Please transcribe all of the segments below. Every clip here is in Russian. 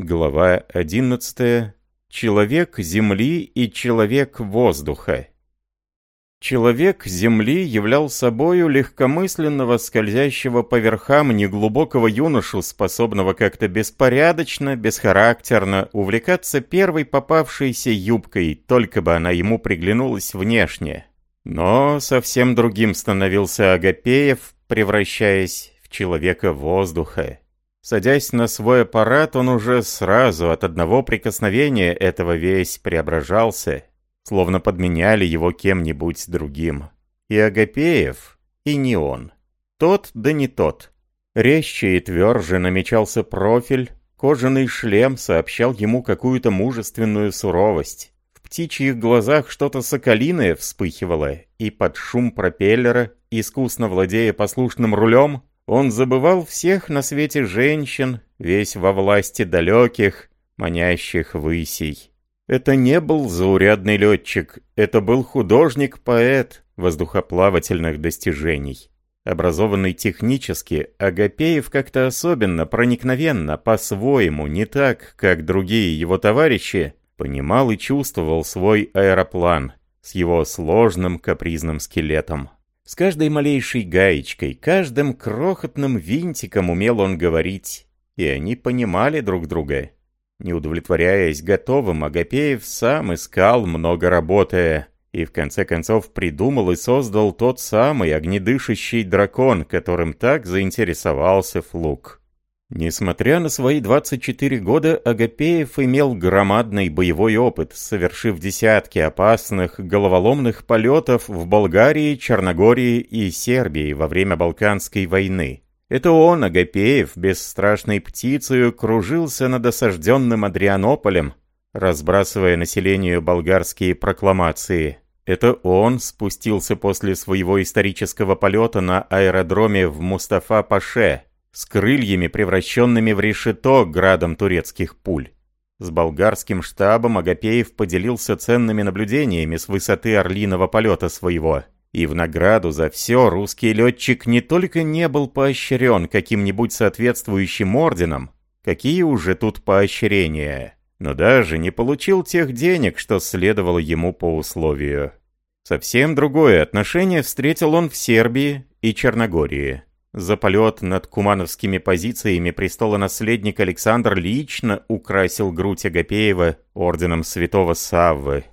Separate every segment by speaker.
Speaker 1: Глава 11. Человек земли и человек воздуха. Человек земли являл собою легкомысленного, скользящего по верхам неглубокого юношу, способного как-то беспорядочно, бесхарактерно увлекаться первой попавшейся юбкой, только бы она ему приглянулась внешне. Но совсем другим становился Агапеев, превращаясь в человека воздуха. Садясь на свой аппарат, он уже сразу от одного прикосновения этого весь преображался, словно подменяли его кем-нибудь другим. И Агапеев, и не он. Тот да не тот. Резче и тверже намечался профиль, кожаный шлем сообщал ему какую-то мужественную суровость. В птичьих глазах что-то соколиное вспыхивало, и под шум пропеллера, искусно владея послушным рулем, он забывал всех на свете женщин, весь во власти далеких, манящих высей. Это не был заурядный летчик, это был художник-поэт воздухоплавательных достижений. Образованный технически, Агапеев как-то особенно, проникновенно, по-своему, не так, как другие его товарищи, понимал и чувствовал свой аэроплан с его сложным капризным скелетом. С каждой малейшей гаечкой, каждым крохотным винтиком умел он говорить, и они понимали друг друга. Не удовлетворяясь готовым, Агапеев сам искал, много работая, и в конце концов придумал и создал тот самый огнедышащий дракон, которым так заинтересовался Флук. Несмотря на свои 24 года, Агапеев имел громадный боевой опыт, совершив десятки опасных головоломных полетов в Болгарии, Черногории и Сербии во время Балканской войны. Это он, Агапеев, бесстрашной птицею, кружился над осажденным Адрианополем, разбрасывая населению болгарские прокламации. Это он спустился после своего исторического полета на аэродроме в Мустафа-Паше, с крыльями, превращенными в решето градом турецких пуль. С болгарским штабом Агапеев поделился ценными наблюдениями с высоты орлиного полета своего – и в награду за все русский летчик не только не был поощрен каким-нибудь соответствующим орденом, какие уже тут поощрения, но даже не получил тех денег, что следовало ему по условию. Совсем другое отношение встретил он в Сербии и Черногории. За полет над кумановскими позициями престола-наследник Александр лично украсил грудь Агапеева орденом святого Саввы,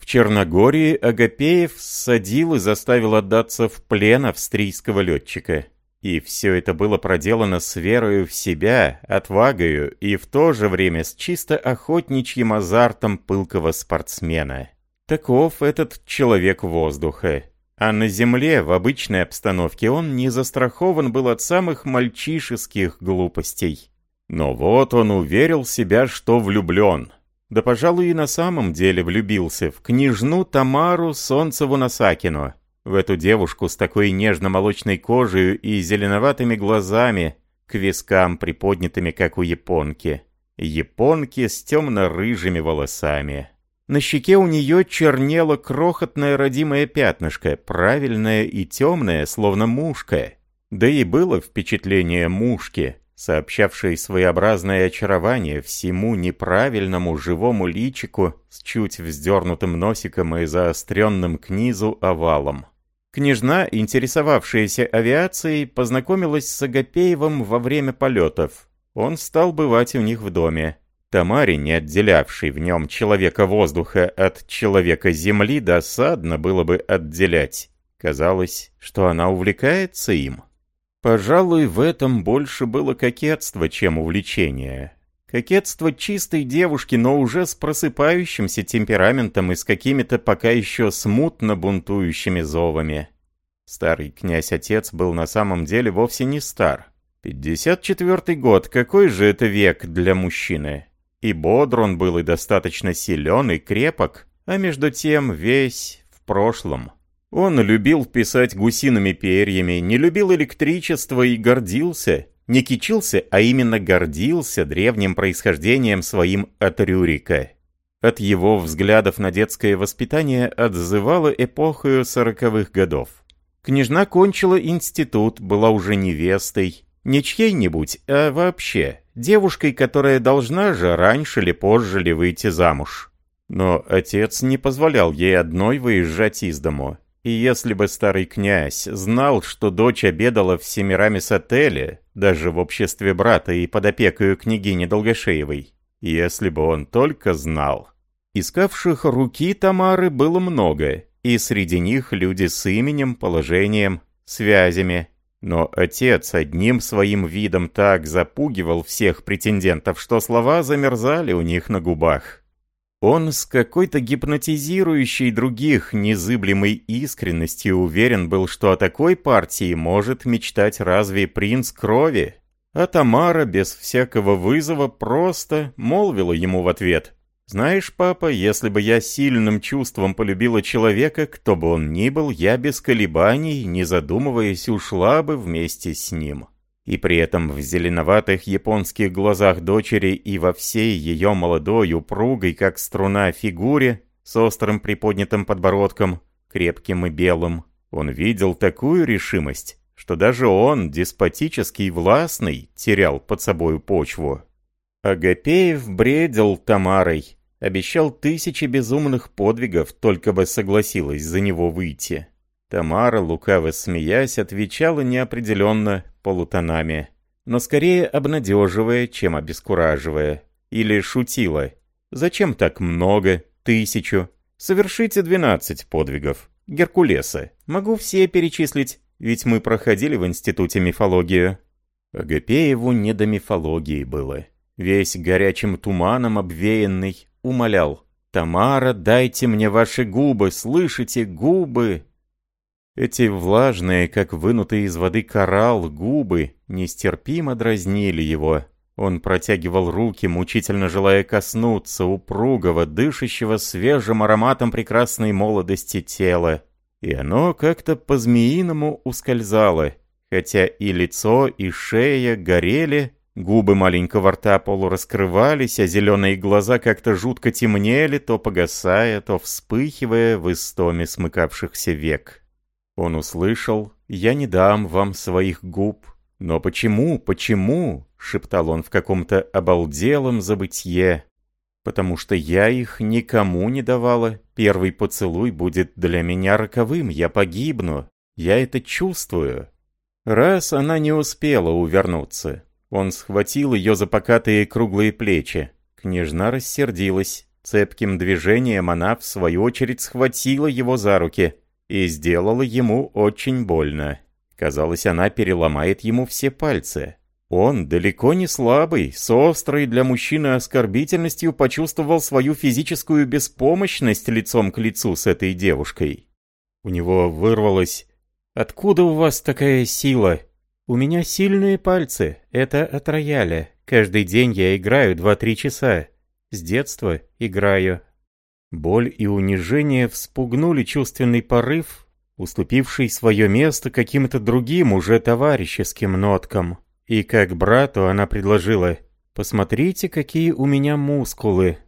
Speaker 1: в Черногории Агапеев садил и заставил отдаться в плен австрийского летчика. И все это было проделано с верою в себя, отвагою и в то же время с чисто охотничьим азартом пылкого спортсмена. Таков этот человек воздуха. А на земле, в обычной обстановке, он не застрахован был от самых мальчишеских глупостей. Но вот он уверил себя, что влюблен, да, пожалуй, и на самом деле влюбился в княжну Тамару Солнцеву-Насакину, в эту девушку с такой нежно-молочной кожей и зеленоватыми глазами, к вискам приподнятыми, как у японки. Японки с темно-рыжими волосами. На щеке у нее чернело крохотное родимое пятнышко, правильное и темное, словно мушка. Да и было впечатление мушки, сообщавший своеобразное очарование всему неправильному живому личику с чуть вздернутым носиком и заостренным к низу овалом. Княжна, интересовавшаяся авиацией, познакомилась с Агапеевым во время полетов. Он стал бывать у них в доме. Тамаре, не отделявшей в нем человека воздуха от человека земли, досадно было бы отделять. Казалось, что она увлекается им. Пожалуй, в этом больше было кокетство, чем увлечение. Кокетство чистой девушки, но уже с просыпающимся темпераментом и с какими-то пока еще смутно бунтующими зовами. Старый князь-отец был на самом деле вовсе не стар. 54-й год, какой же это век для мужчины? И бодр он был, и достаточно силен, и крепок, а между тем весь в прошлом. Он любил писать гусиными перьями, не любил электричество и гордился, не кичился, а именно гордился древним происхождением своим от Рюрика. От его взглядов на детское воспитание отзывало эпохою сороковых годов. Княжна кончила институт, была уже невестой, Не чьей-нибудь, а вообще, девушкой, которая должна же раньше или позже ли выйти замуж. Но отец не позволял ей одной выезжать из дому. И если бы старый князь знал, что дочь обедала в Семирамис-отеле, даже в обществе брата и под опекою княгини Долгошеевой, если бы он только знал. Искавших руки Тамары было много, и среди них люди с именем, положением, связями. Но отец одним своим видом так запугивал всех претендентов, что слова замерзали у них на губах. Он с какой-то гипнотизирующей других незыблемой искренностью уверен был, что о такой партии может мечтать разве принц крови. А Тамара без всякого вызова просто молвила ему в ответ. «Знаешь, папа, если бы я сильным чувством полюбила человека, кто бы он ни был, я без колебаний, не задумываясь, ушла бы вместе с ним» и при этом в зеленоватых японских глазах дочери и во всей ее молодой, упругой, как струна, фигуре, с острым приподнятым подбородком, крепким и белым, он видел такую решимость, что даже он, деспотический властный, терял под собою почву. Агапеев бредил Тамарой, обещал тысячи безумных подвигов, только бы согласилась за него выйти. Тамара, лукаво смеясь, отвечала неопределенно полутонами, но скорее обнадеживая, чем обескураживая. Или шутила. «Зачем так много? Тысячу? Совершите двенадцать подвигов. Геркулеса. Могу все перечислить, ведь мы проходили в институте мифологию». Агапееву не до мифологии было. Весь горячим туманом обвеянный умолял. «Тамара, дайте мне ваши губы, слышите, губы!» Эти влажные, как вынутые из воды коралл, губы нестерпимо дразнили его. Он протягивал руки, мучительно желая коснуться упругого, дышащего свежим ароматом прекрасной молодости тела. И оно как-то по-змеиному ускользало, хотя и лицо, и шея горели, губы маленького рта полураскрывались, а зеленые глаза как-то жутко темнели, то погасая, то вспыхивая в истоме смыкавшихся век. Он услышал «Я не дам вам своих губ». «Но почему, почему?» — шептал он в каком-то обалделом забытье. «Потому что я их никому не давала. Первый поцелуй будет для меня роковым, я погибну. Я это чувствую». Раз она не успела увернуться, он схватил ее за покатые круглые плечи. Княжна рассердилась. Цепким движением она, в свою очередь, схватила его за руки — и сделала ему очень больно. Казалось, она переломает ему все пальцы. Он, далеко не слабый, с острой для мужчины оскорбительностью почувствовал свою физическую беспомощность лицом к лицу с этой девушкой. У него вырвалось «Откуда у вас такая сила?» «У меня сильные пальцы, это от рояля. Каждый день я играю два-три часа. С детства играю, Боль и унижение вспугнули чувственный порыв, уступивший свое место каким-то другим, уже товарищеским ноткам. И как брату она предложила «Посмотрите, какие у меня мускулы».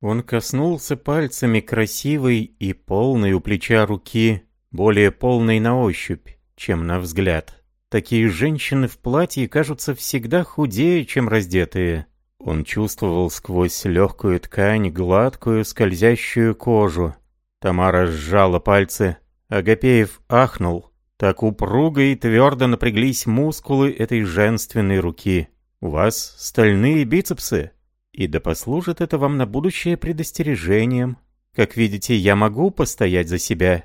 Speaker 1: Он коснулся пальцами красивой и полной у плеча руки, более полной на ощупь, чем на взгляд. Такие женщины в платье кажутся всегда худее, чем раздетые. Он чувствовал сквозь легкую ткань гладкую скользящую кожу. Тамара сжала пальцы. Агапеев ахнул. Так упруго и твердо напряглись мускулы этой женственной руки. «У вас стальные бицепсы?» «И да послужит это вам на будущее предостережением. Как видите, я могу постоять за себя.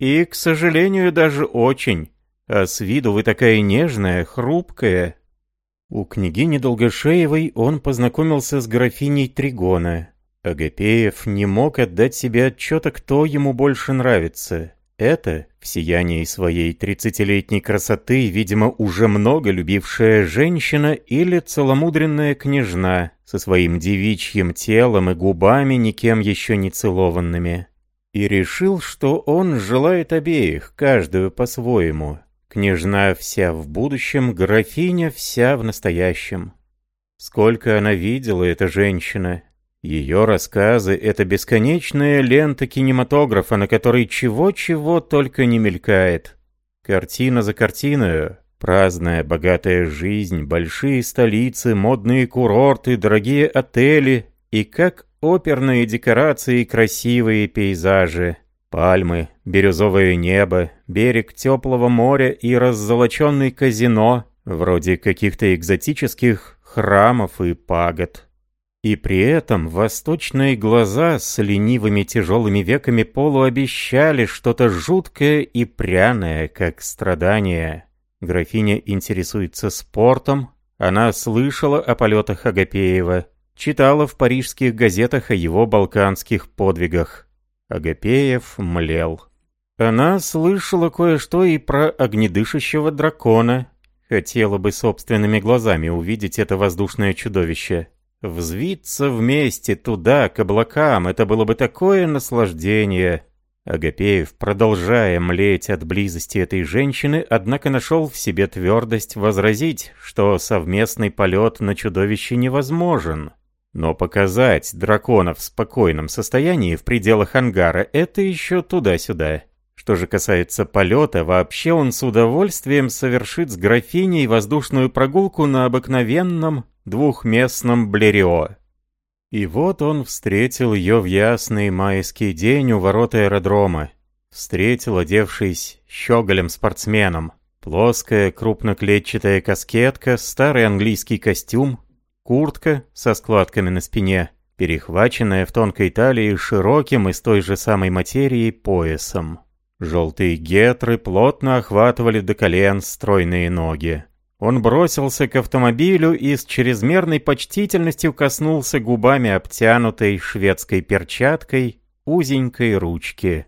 Speaker 1: И, к сожалению, даже очень. А с виду вы такая нежная, хрупкая, у княгини Долгошеевой он познакомился с графиней Тригона. Агапеев не мог отдать себе отчета, кто ему больше нравится. Это, в сиянии своей тридцатилетней красоты, видимо, уже много любившая женщина или целомудренная княжна со своим девичьим телом и губами, никем еще не целованными. И решил, что он желает обеих, каждую по-своему, Княжна вся в будущем, графиня вся в настоящем. Сколько она видела, эта женщина. Ее рассказы — это бесконечная лента кинематографа, на которой чего-чего только не мелькает. Картина за картиной, Праздная, богатая жизнь, большие столицы, модные курорты, дорогие отели и как оперные декорации красивые пейзажи. Пальмы, бирюзовое небо, берег теплого моря и раззолоченный казино, вроде каких-то экзотических храмов и пагод. И при этом восточные глаза с ленивыми тяжелыми веками полуобещали что-то жуткое и пряное, как страдание. Графиня интересуется спортом, она слышала о полетах Агапеева, читала в парижских газетах о его балканских подвигах. Агапеев млел. Она слышала кое-что и про огнедышащего дракона. Хотела бы собственными глазами увидеть это воздушное чудовище. Взвиться вместе туда, к облакам, это было бы такое наслаждение. Агапеев, продолжая млеть от близости этой женщины, однако нашел в себе твердость возразить, что совместный полет на чудовище невозможен. Но показать дракона в спокойном состоянии в пределах ангара – это еще туда-сюда. Что же касается полета, вообще он с удовольствием совершит с графиней воздушную прогулку на обыкновенном двухместном блерио. И вот он встретил ее в ясный майский день у ворот аэродрома. Встретил, одевшись щеголем-спортсменом. Плоская крупноклетчатая каскетка, старый английский костюм, куртка со складками на спине, перехваченная в тонкой талии широким из той же самой материи поясом. Желтые гетры плотно охватывали до колен стройные ноги. Он бросился к автомобилю и с чрезмерной почтительностью коснулся губами обтянутой шведской перчаткой узенькой ручки.